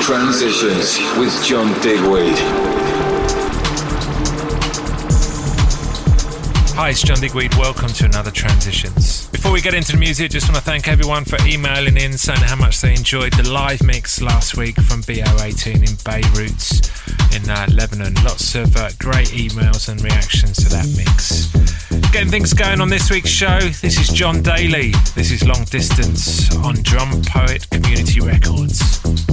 Transitions with John Digweed. Hi, it's John Digweed. Welcome to another Transitions. Before we get into the music, just want to thank everyone for emailing in, saying how much they enjoyed the live mix last week from BO18 in Beirut in uh, Lebanon. Lots of uh, great emails and reactions to that mix. Getting things going on this week's show, this is John Daly. This is Long Distance on Drumpoet Community Records.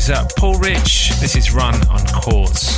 Is uh, Paul Rich. This is Run on Quartz.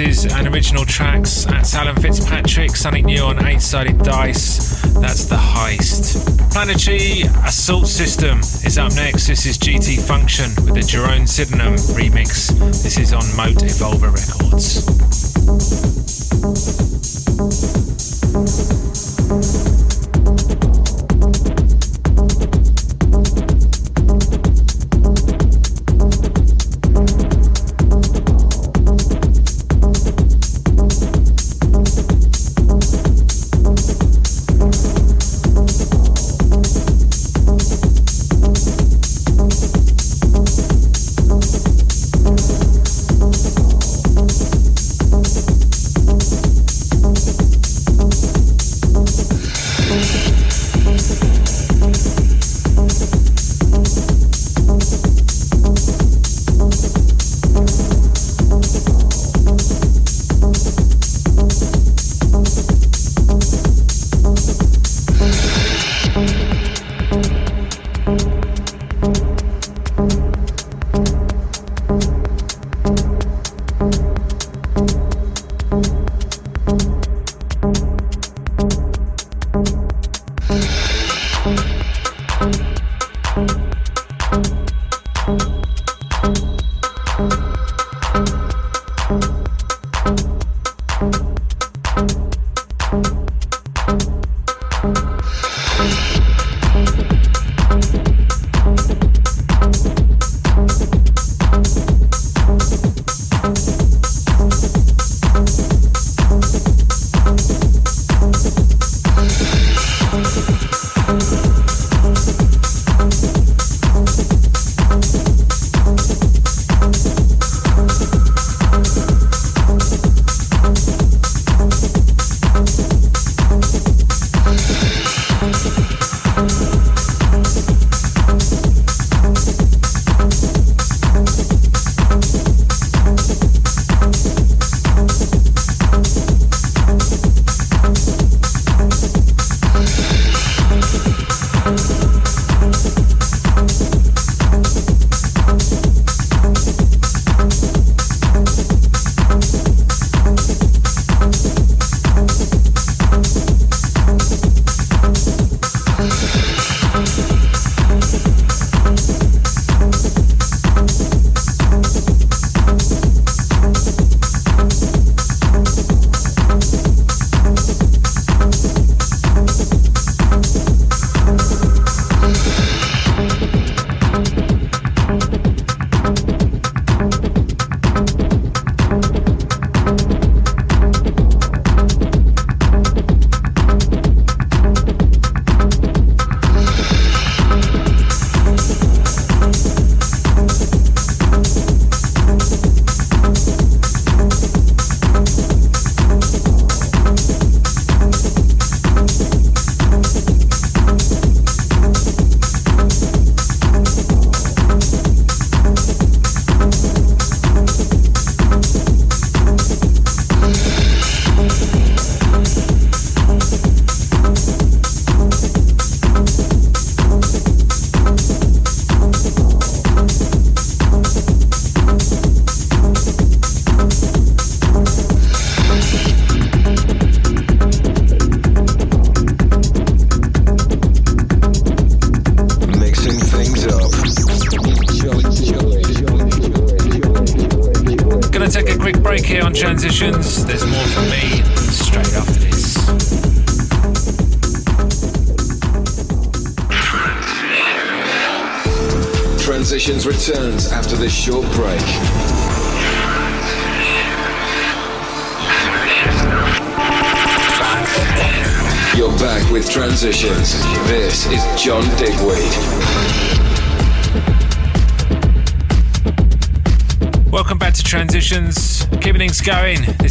Remixes and original tracks. That's Alan Fitzpatrick, something new on Eight Sided Dice. That's The Heist. Planetary Assault System is up next. This is GT Function with the Jerome Sydenham remix. This is on Mote Evolver Records.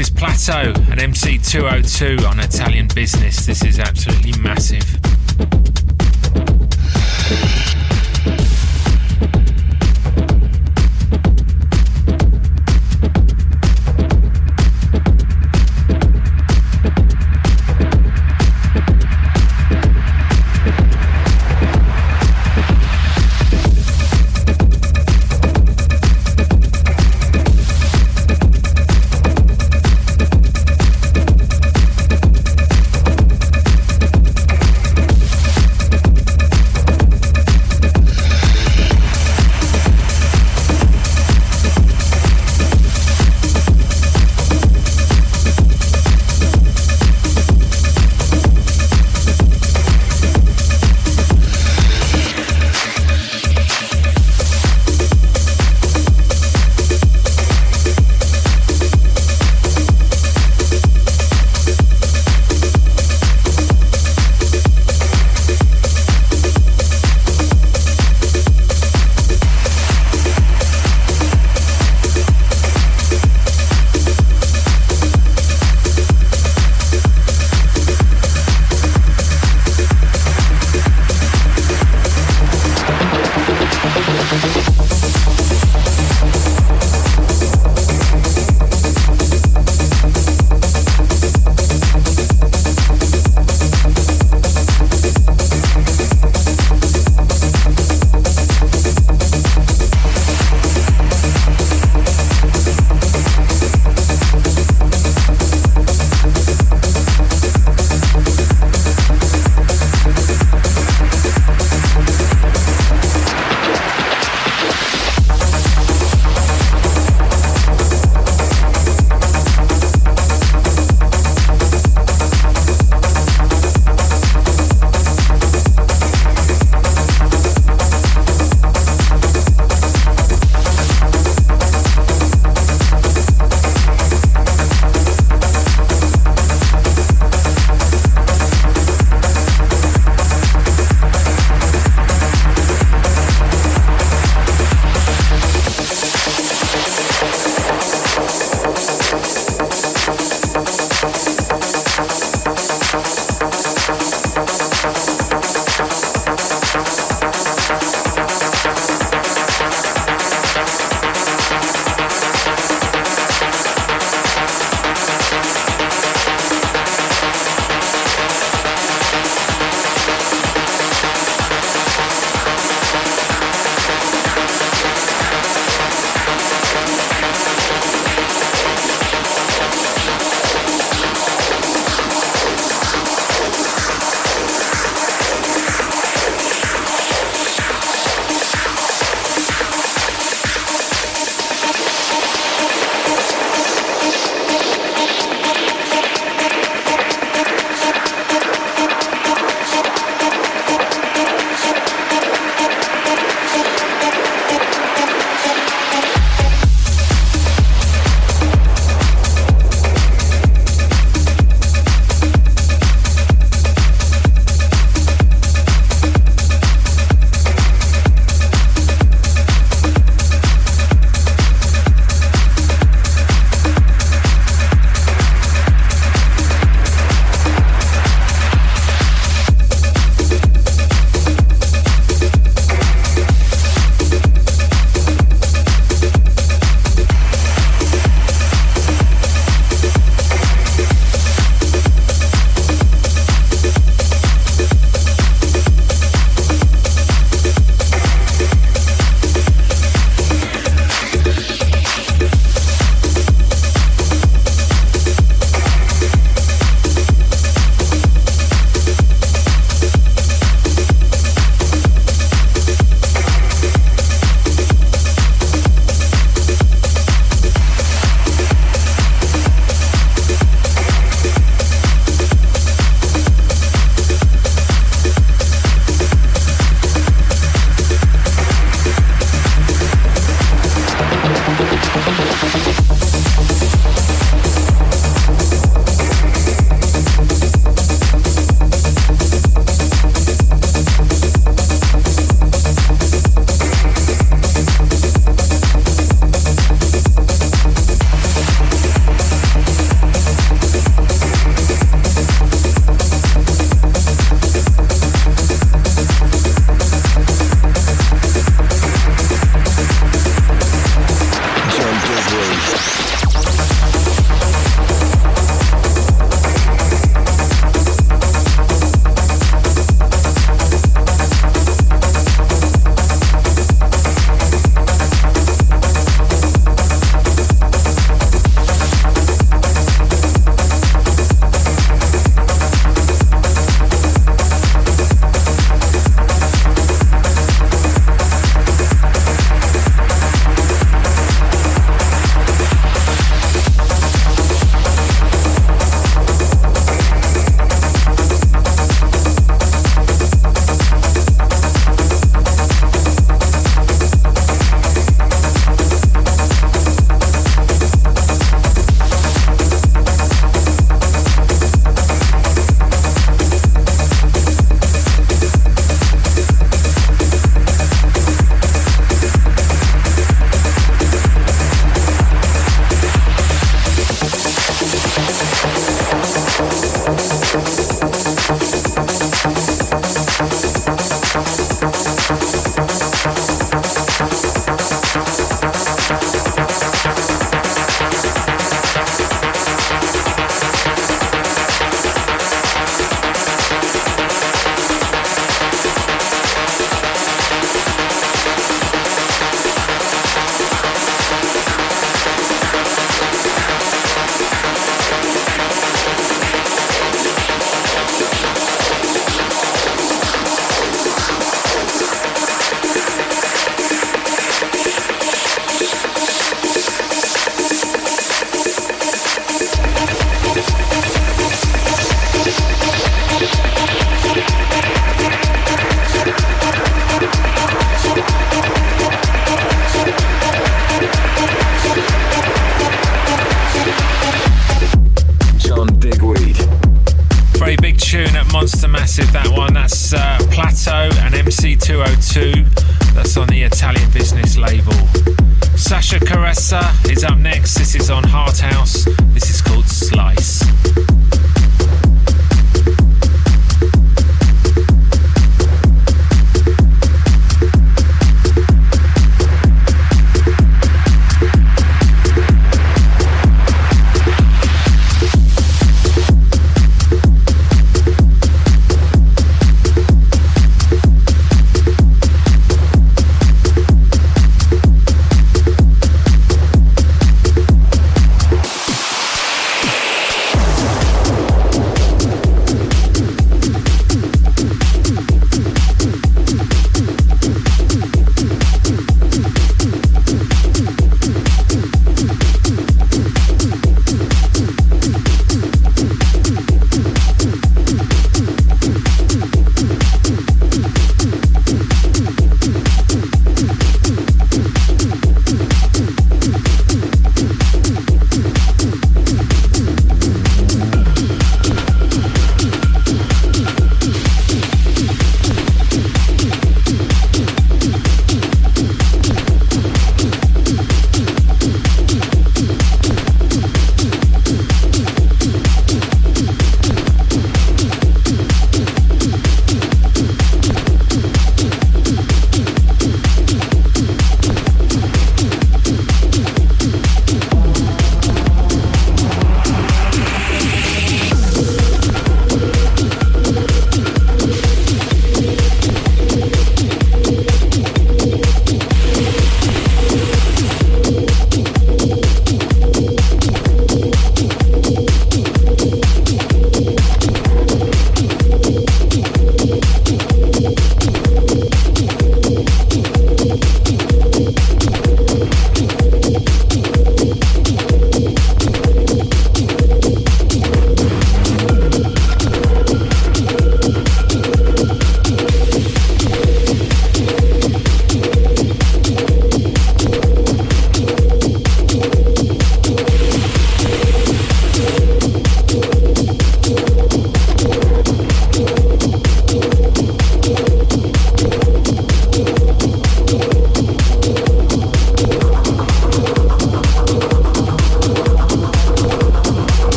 Is Plateau and MC202 on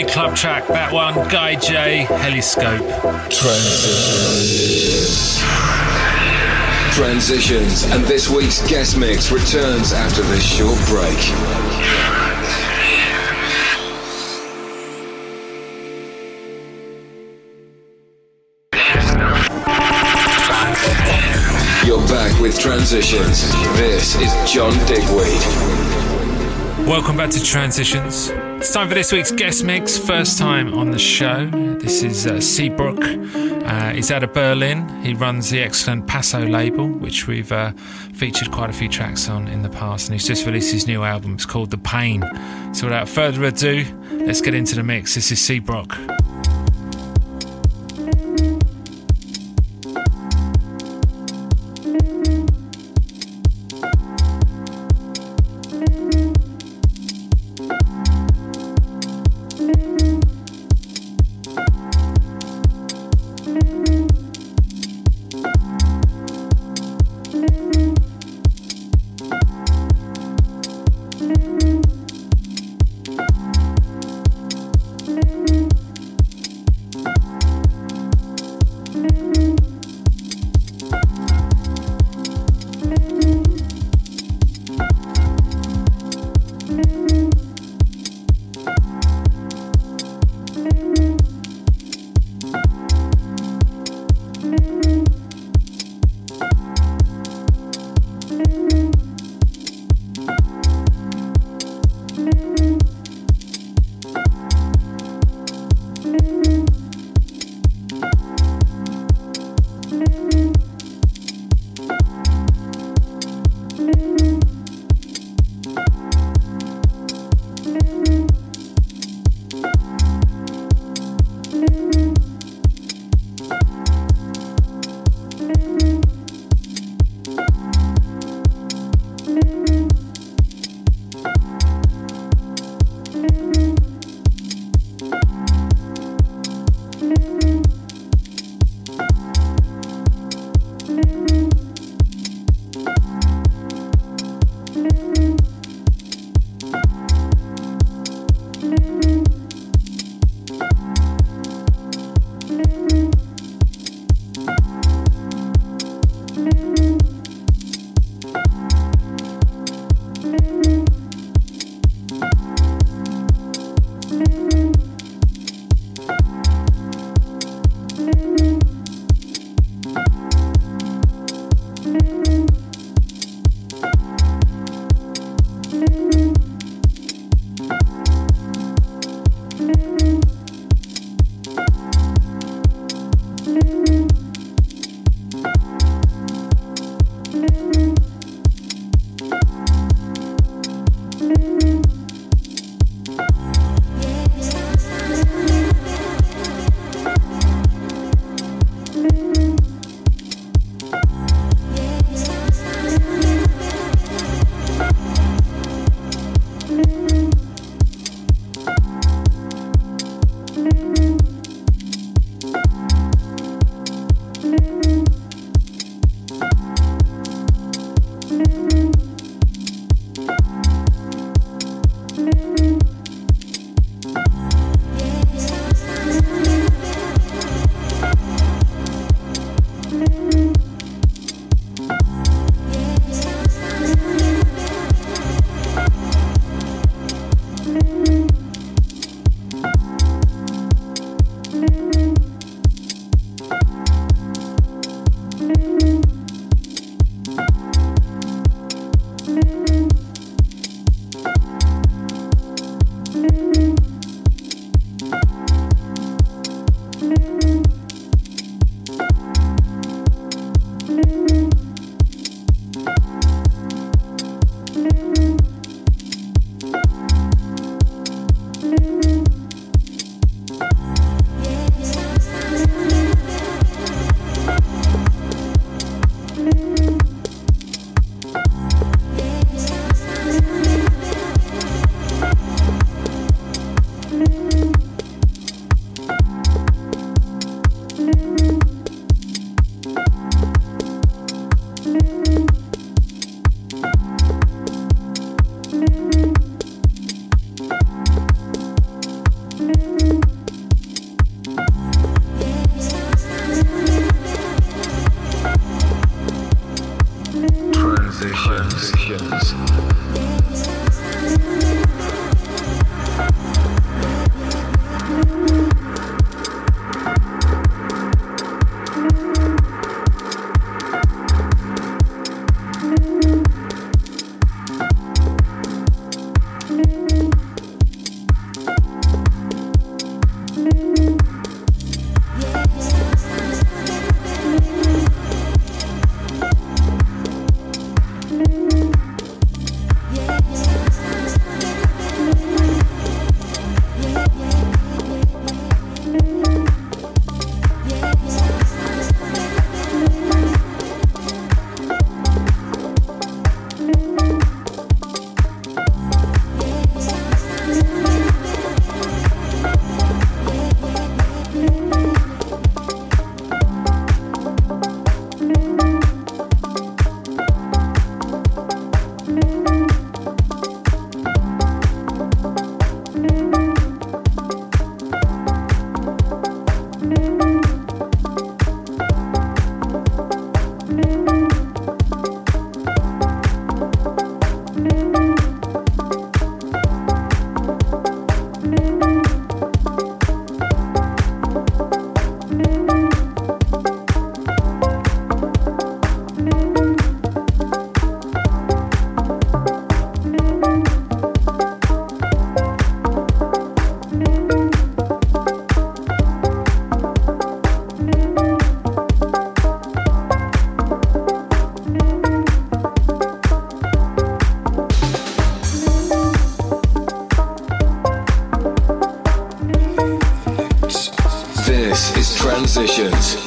Big, club track, that one. Guy J, Heliscope. Transitions. Transitions, and this week's guest mix returns after this short break. You're back with Transitions. This is John Digweed. Welcome back to Transitions. It's time for this week's guest mix. First time on the show. This is uh, Seabrook. Uh, he's out of Berlin. He runs the excellent Passo label, which we've uh, featured quite a few tracks on in the past. And he's just released his new album. It's called The Pain. So without further ado, let's get into the mix. This is Seabrook.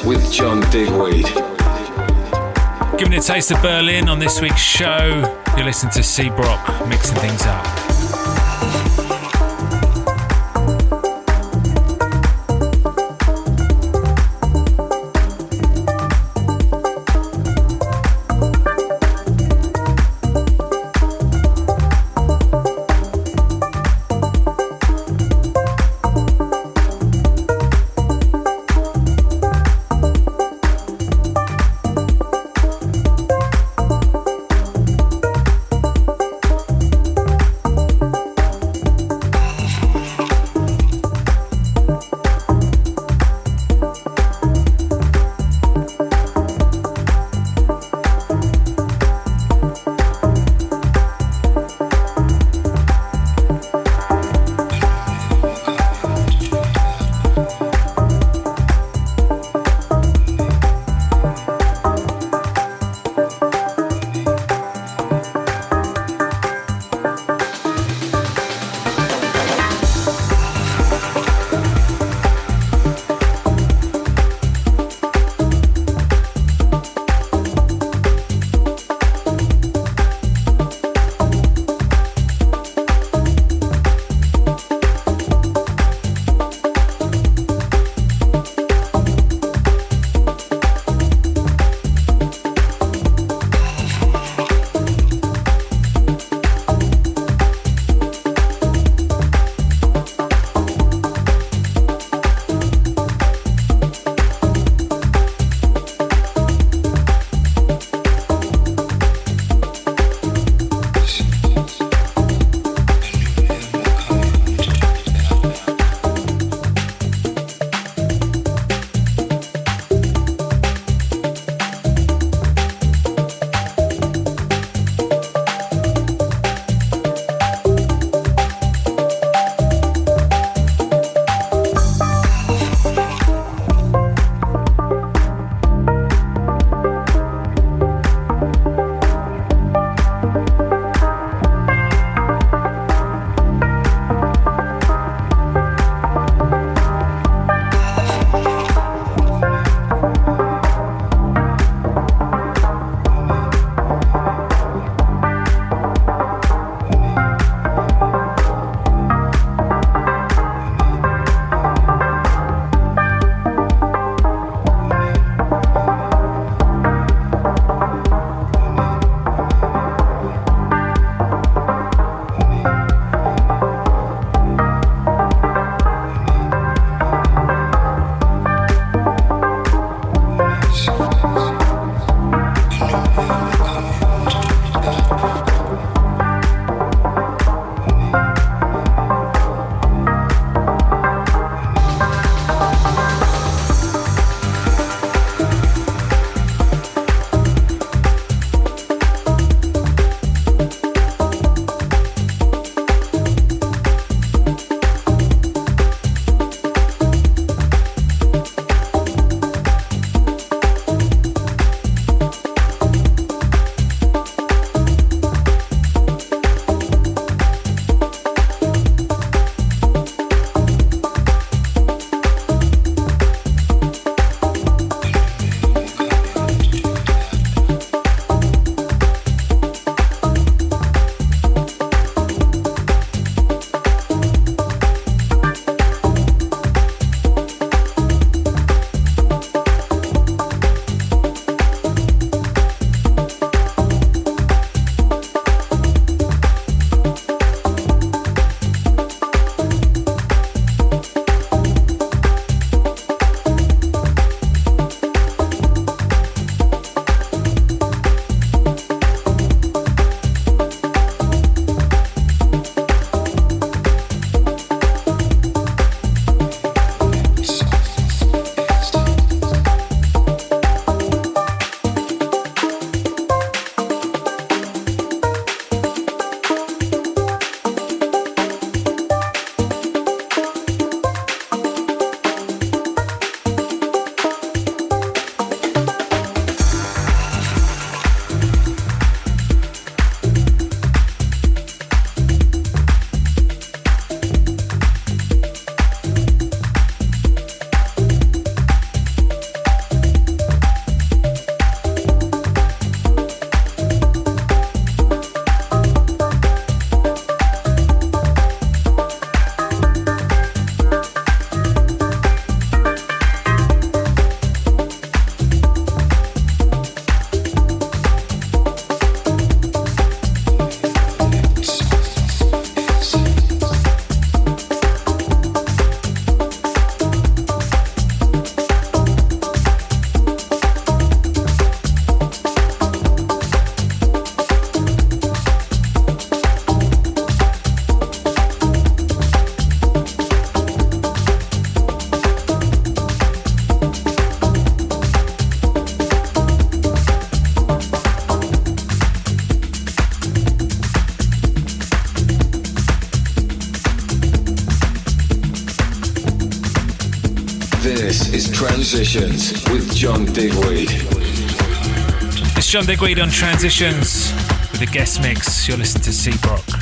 With John Digweed. Giving a taste of Berlin on this week's show, you're listening to C Brock mixing things up. John Digweed on Transitions with a guest mix. You're listening to Seabrook.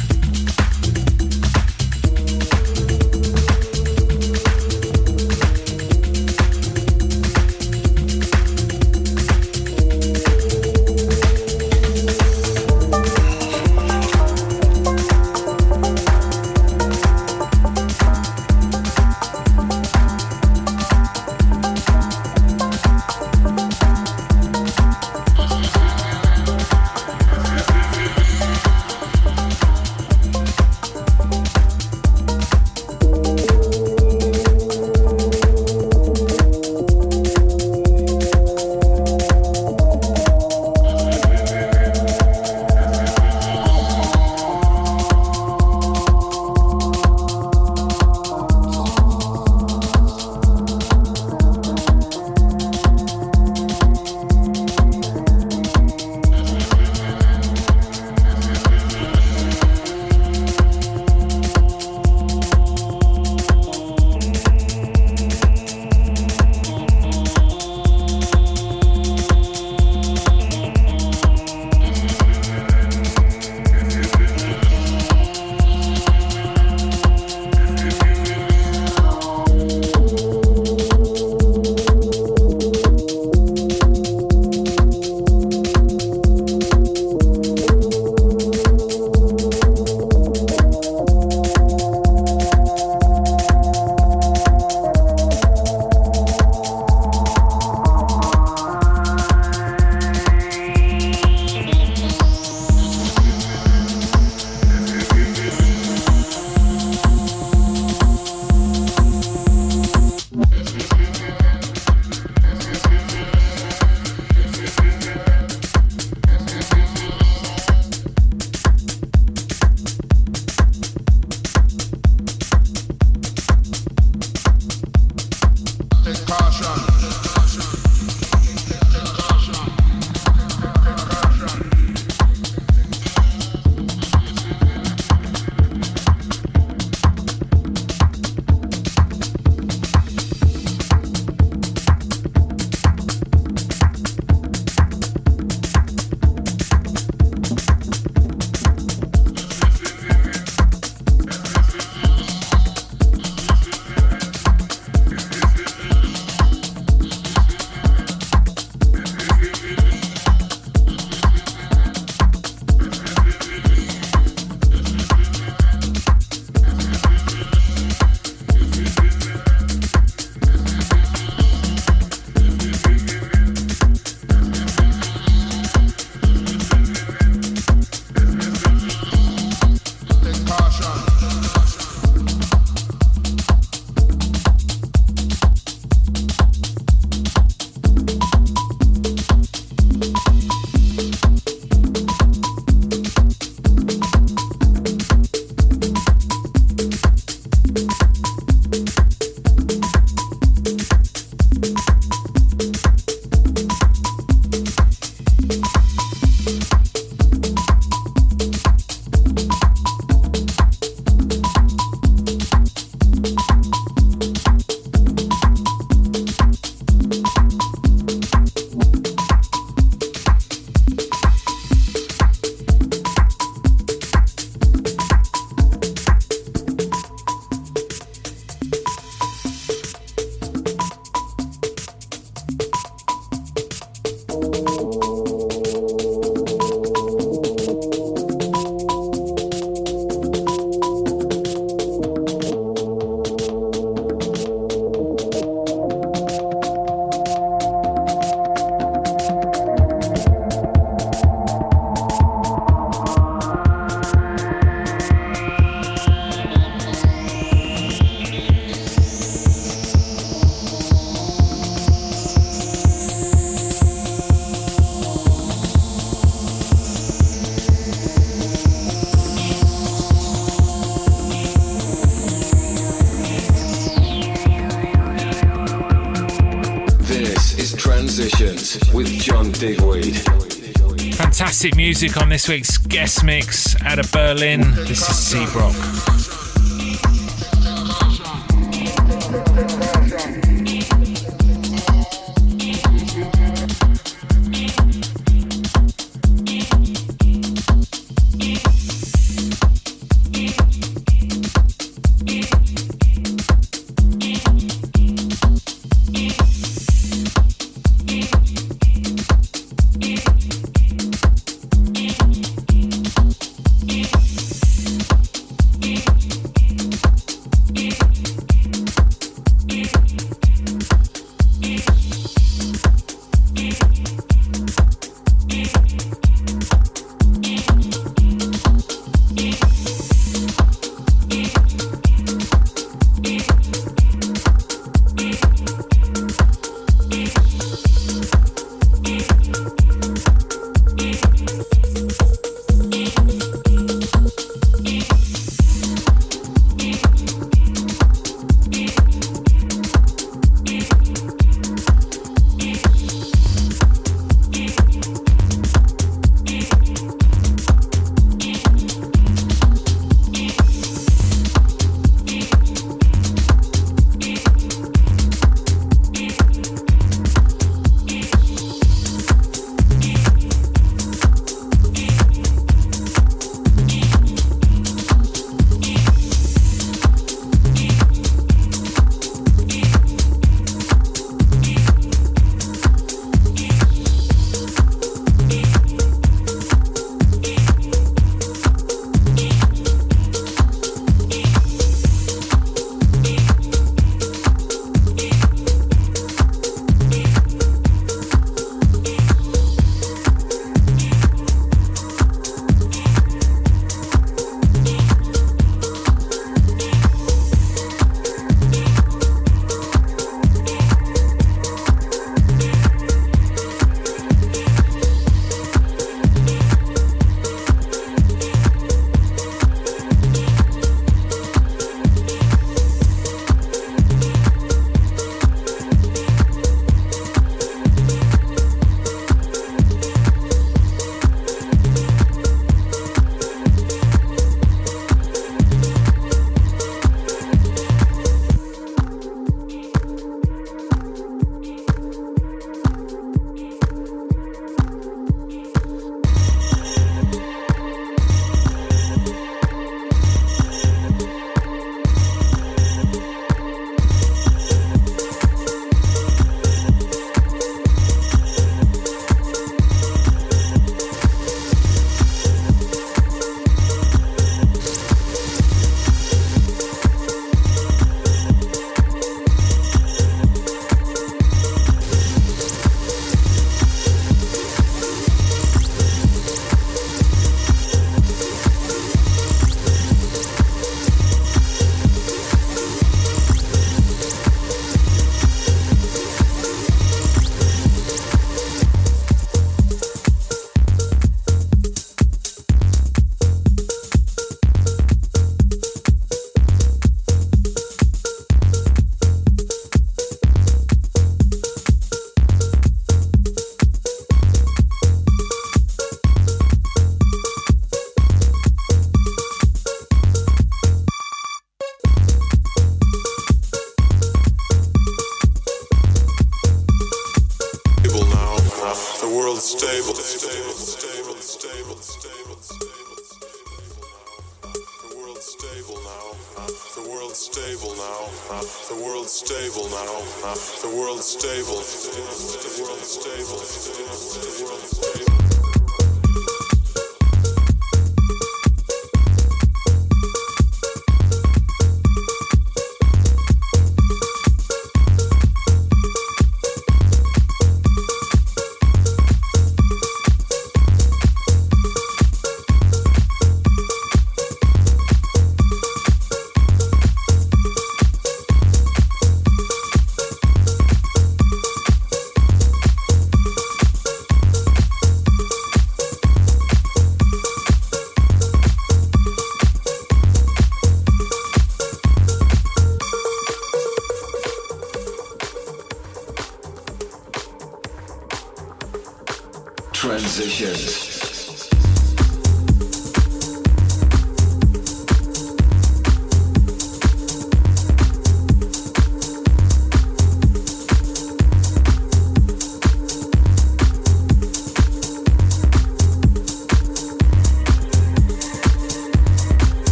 Fantastic music on this week's guest mix out of Berlin. This is Seabrook.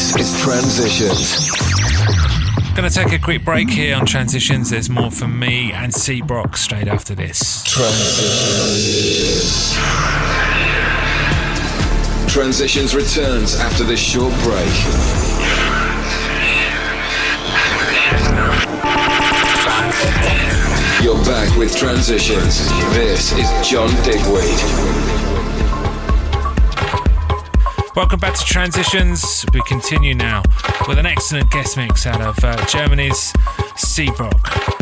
This is Transitions. Gonna take a quick break here on Transitions. There's more from me and Seabrock straight after this. Transitions. Transitions returns after this short break. You're back with Transitions. This is John Digweed. Welcome back to Transitions. We continue now with an excellent guest mix out of uh, Germany's Seabrock.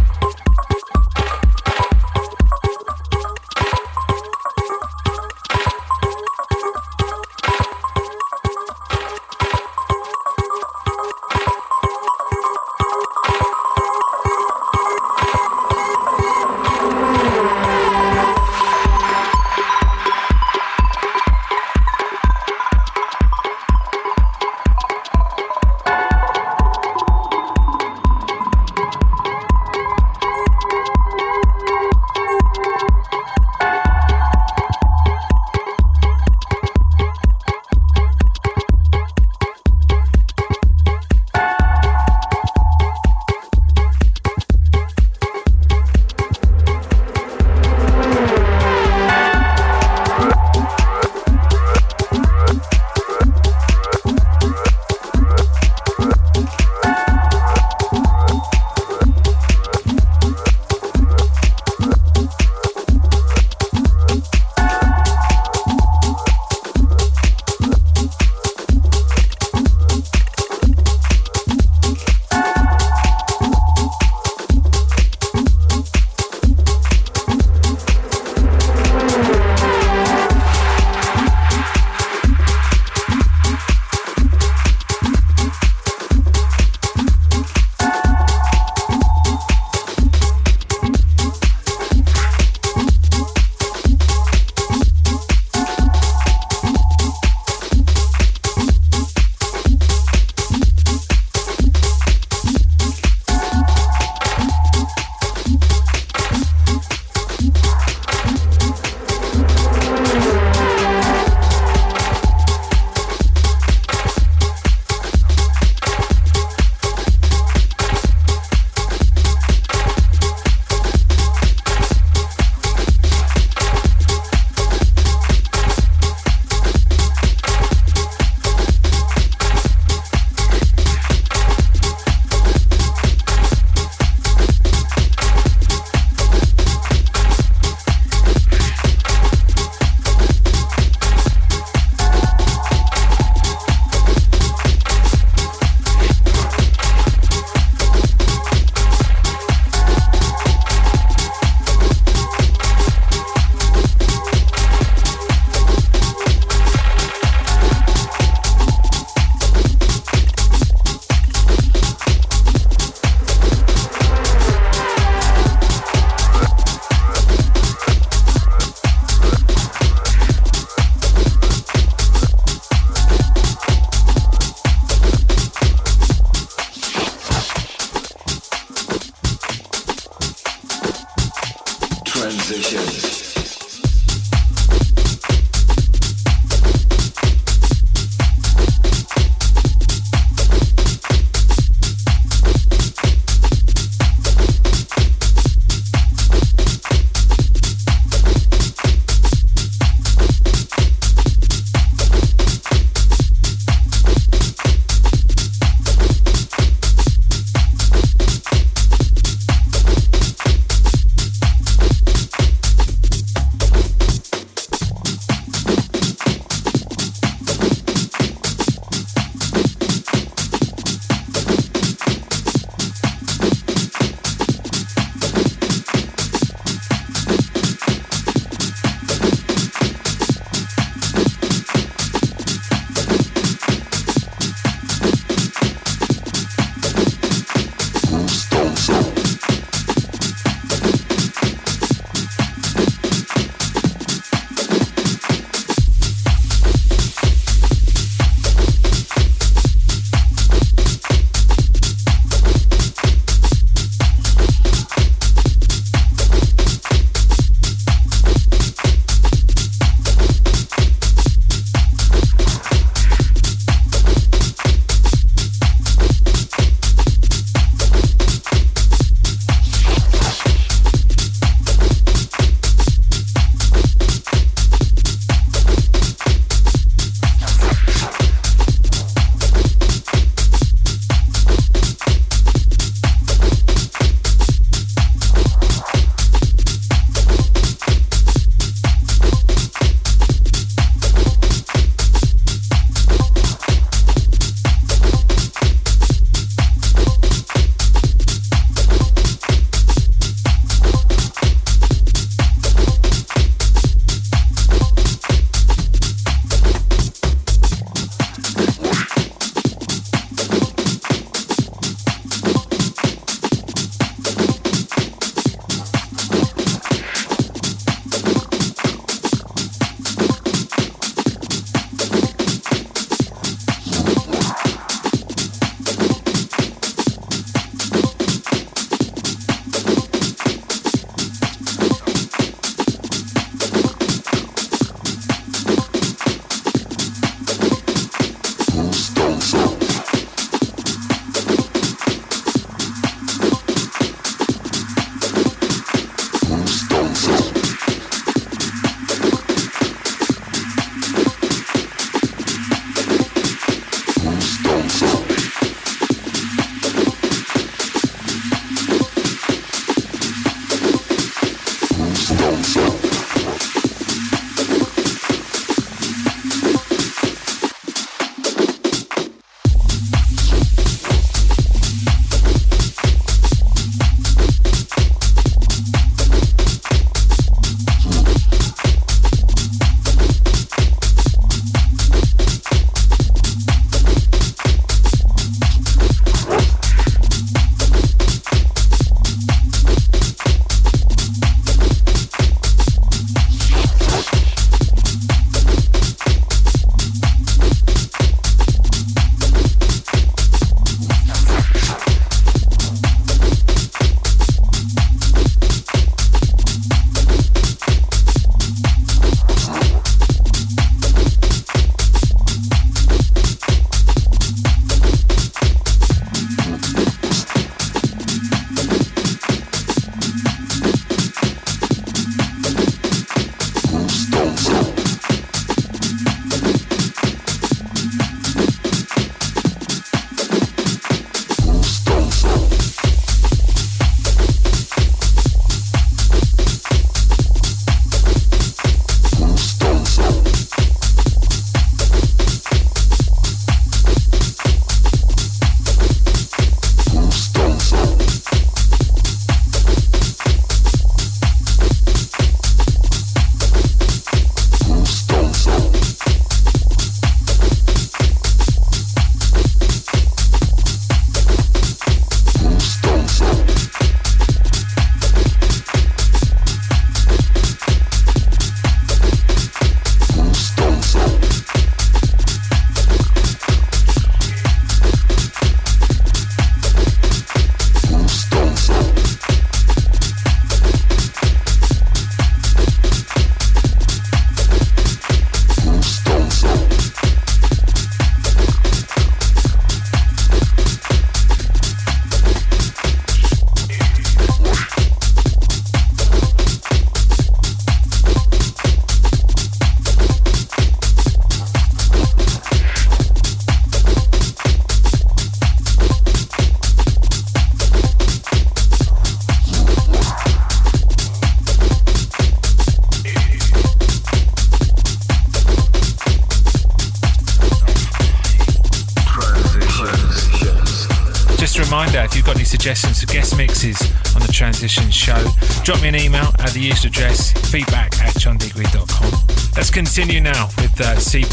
Drop me an email at the usual address, feedback at johndigweed.com. Let's continue now with uh, C.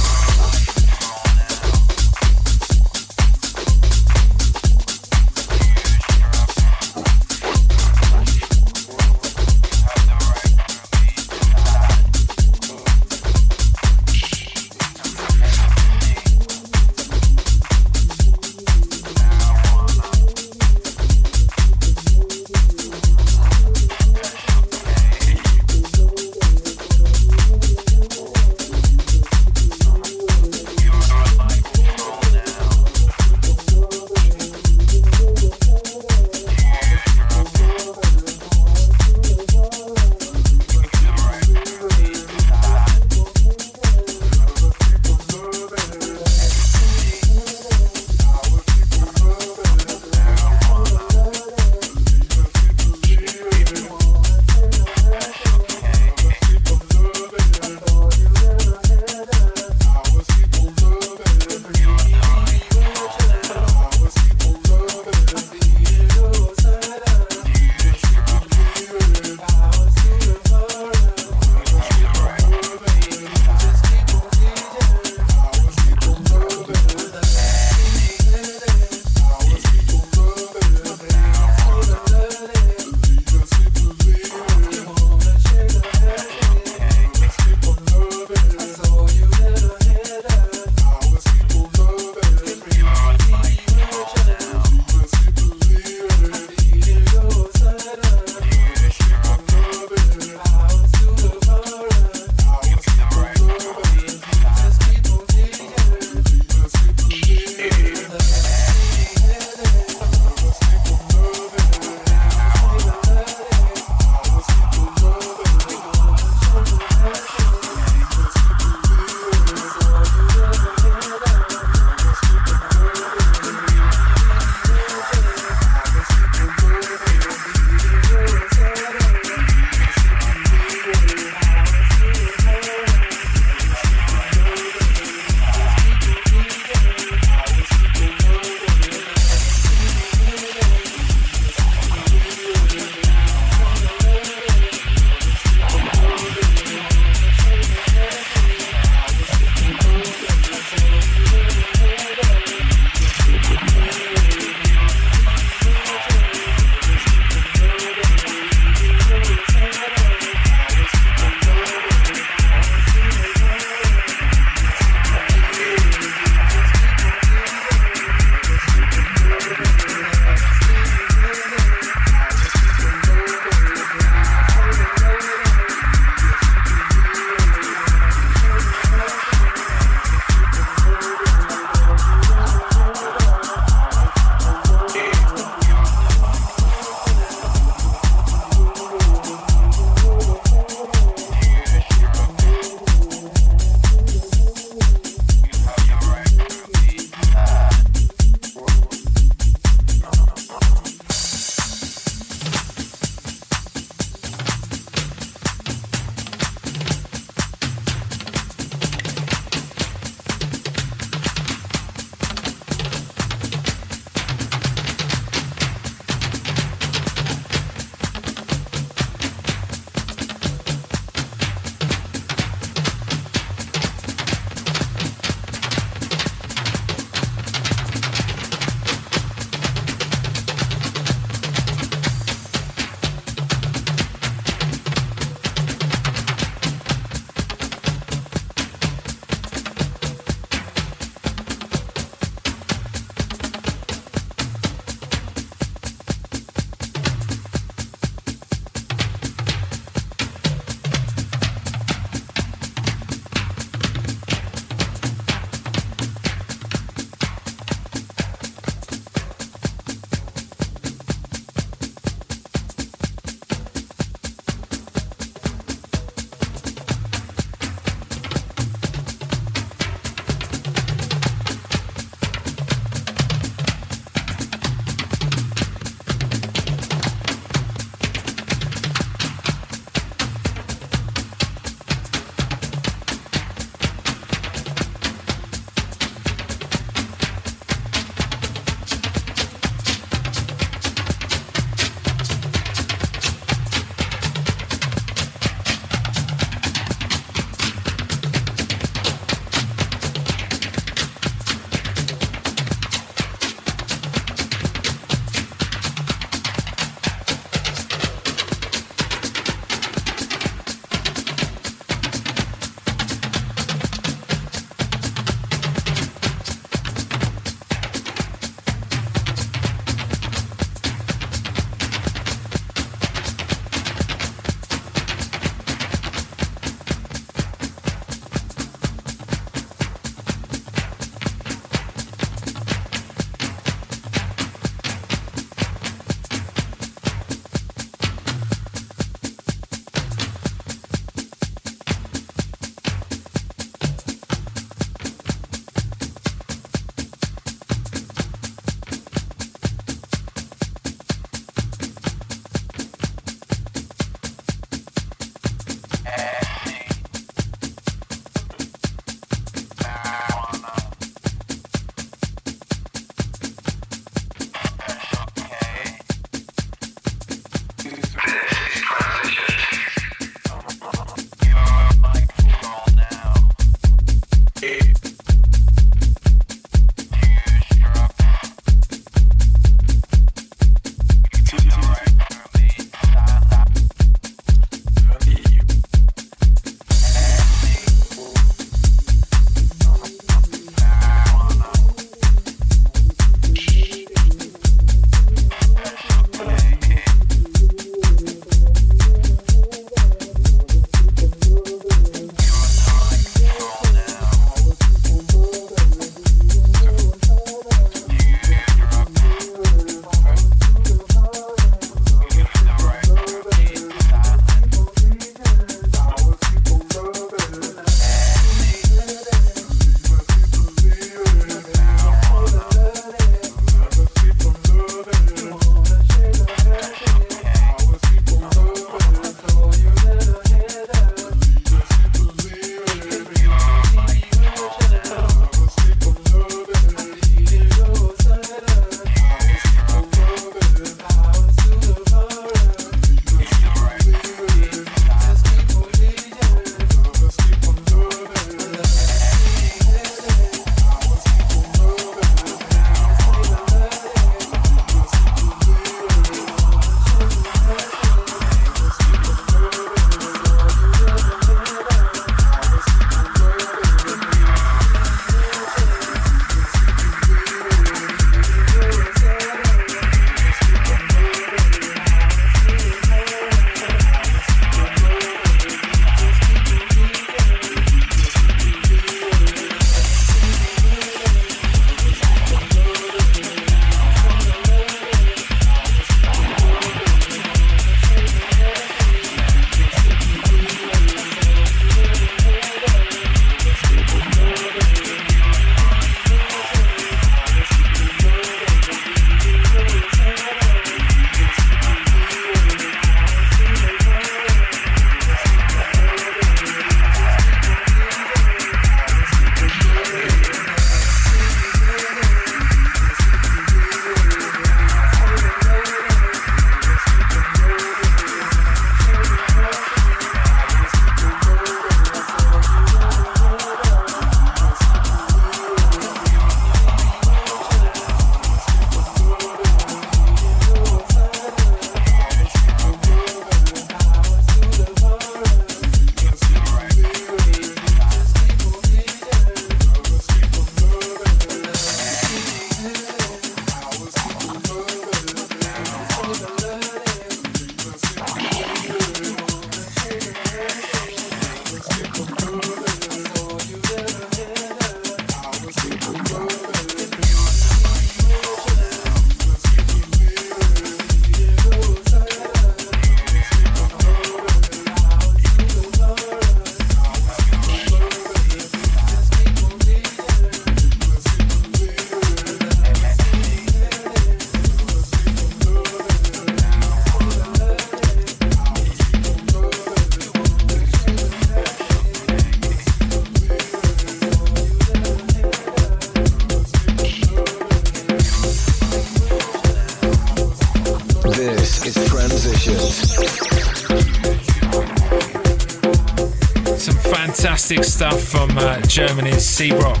Germany's Seabrock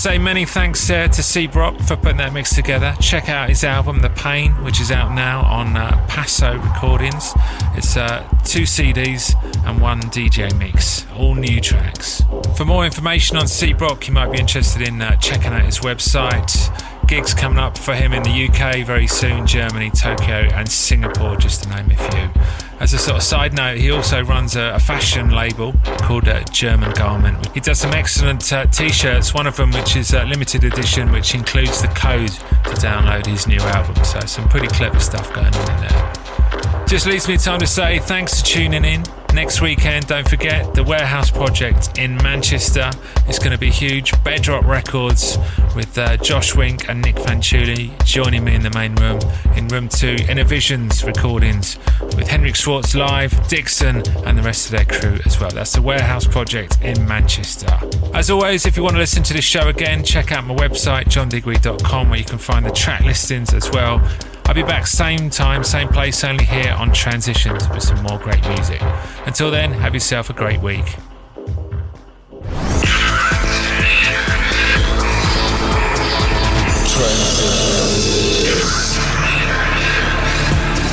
say many thanks uh, to C Brock for putting that mix together. Check out his album The Pain, which is out now on uh, Passo Recordings. It's uh, two CDs and one DJ mix, all new tracks. For more information on C Brock, you might be interested in uh, checking out his website gigs coming up for him in the UK very soon Germany, Tokyo, and Singapore, just to name a few. As a sort of side note, he also runs a, a fashion label called uh, German Garment. He does some excellent uh, t shirts, one of them which is a limited edition, which includes the code to download his new album. So, some pretty clever stuff going on in there. Just leaves me time to say thanks for tuning in. Next weekend, don't forget the Warehouse Project in Manchester It's going to be huge. Bedrock Records with uh, Josh Wink and Nick Fanciulli joining me in the main room. In room two, Innervisions recordings with Henrik Schwarz live, Dixon, and the rest of their crew as well. That's the Warehouse Project in Manchester. As always, if you want to listen to this show again, check out my website, johndigweed.com, where you can find the track listings as well. I'll be back same time, same place, only here on Transitions with some more great music. Until then, have yourself a great week.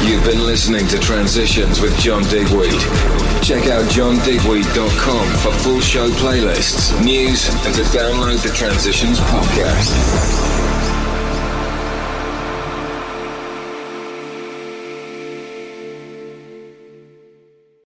You've been listening to Transitions with John Digweed. Check out johndigweed.com for full show playlists, news, and to download the Transitions podcast.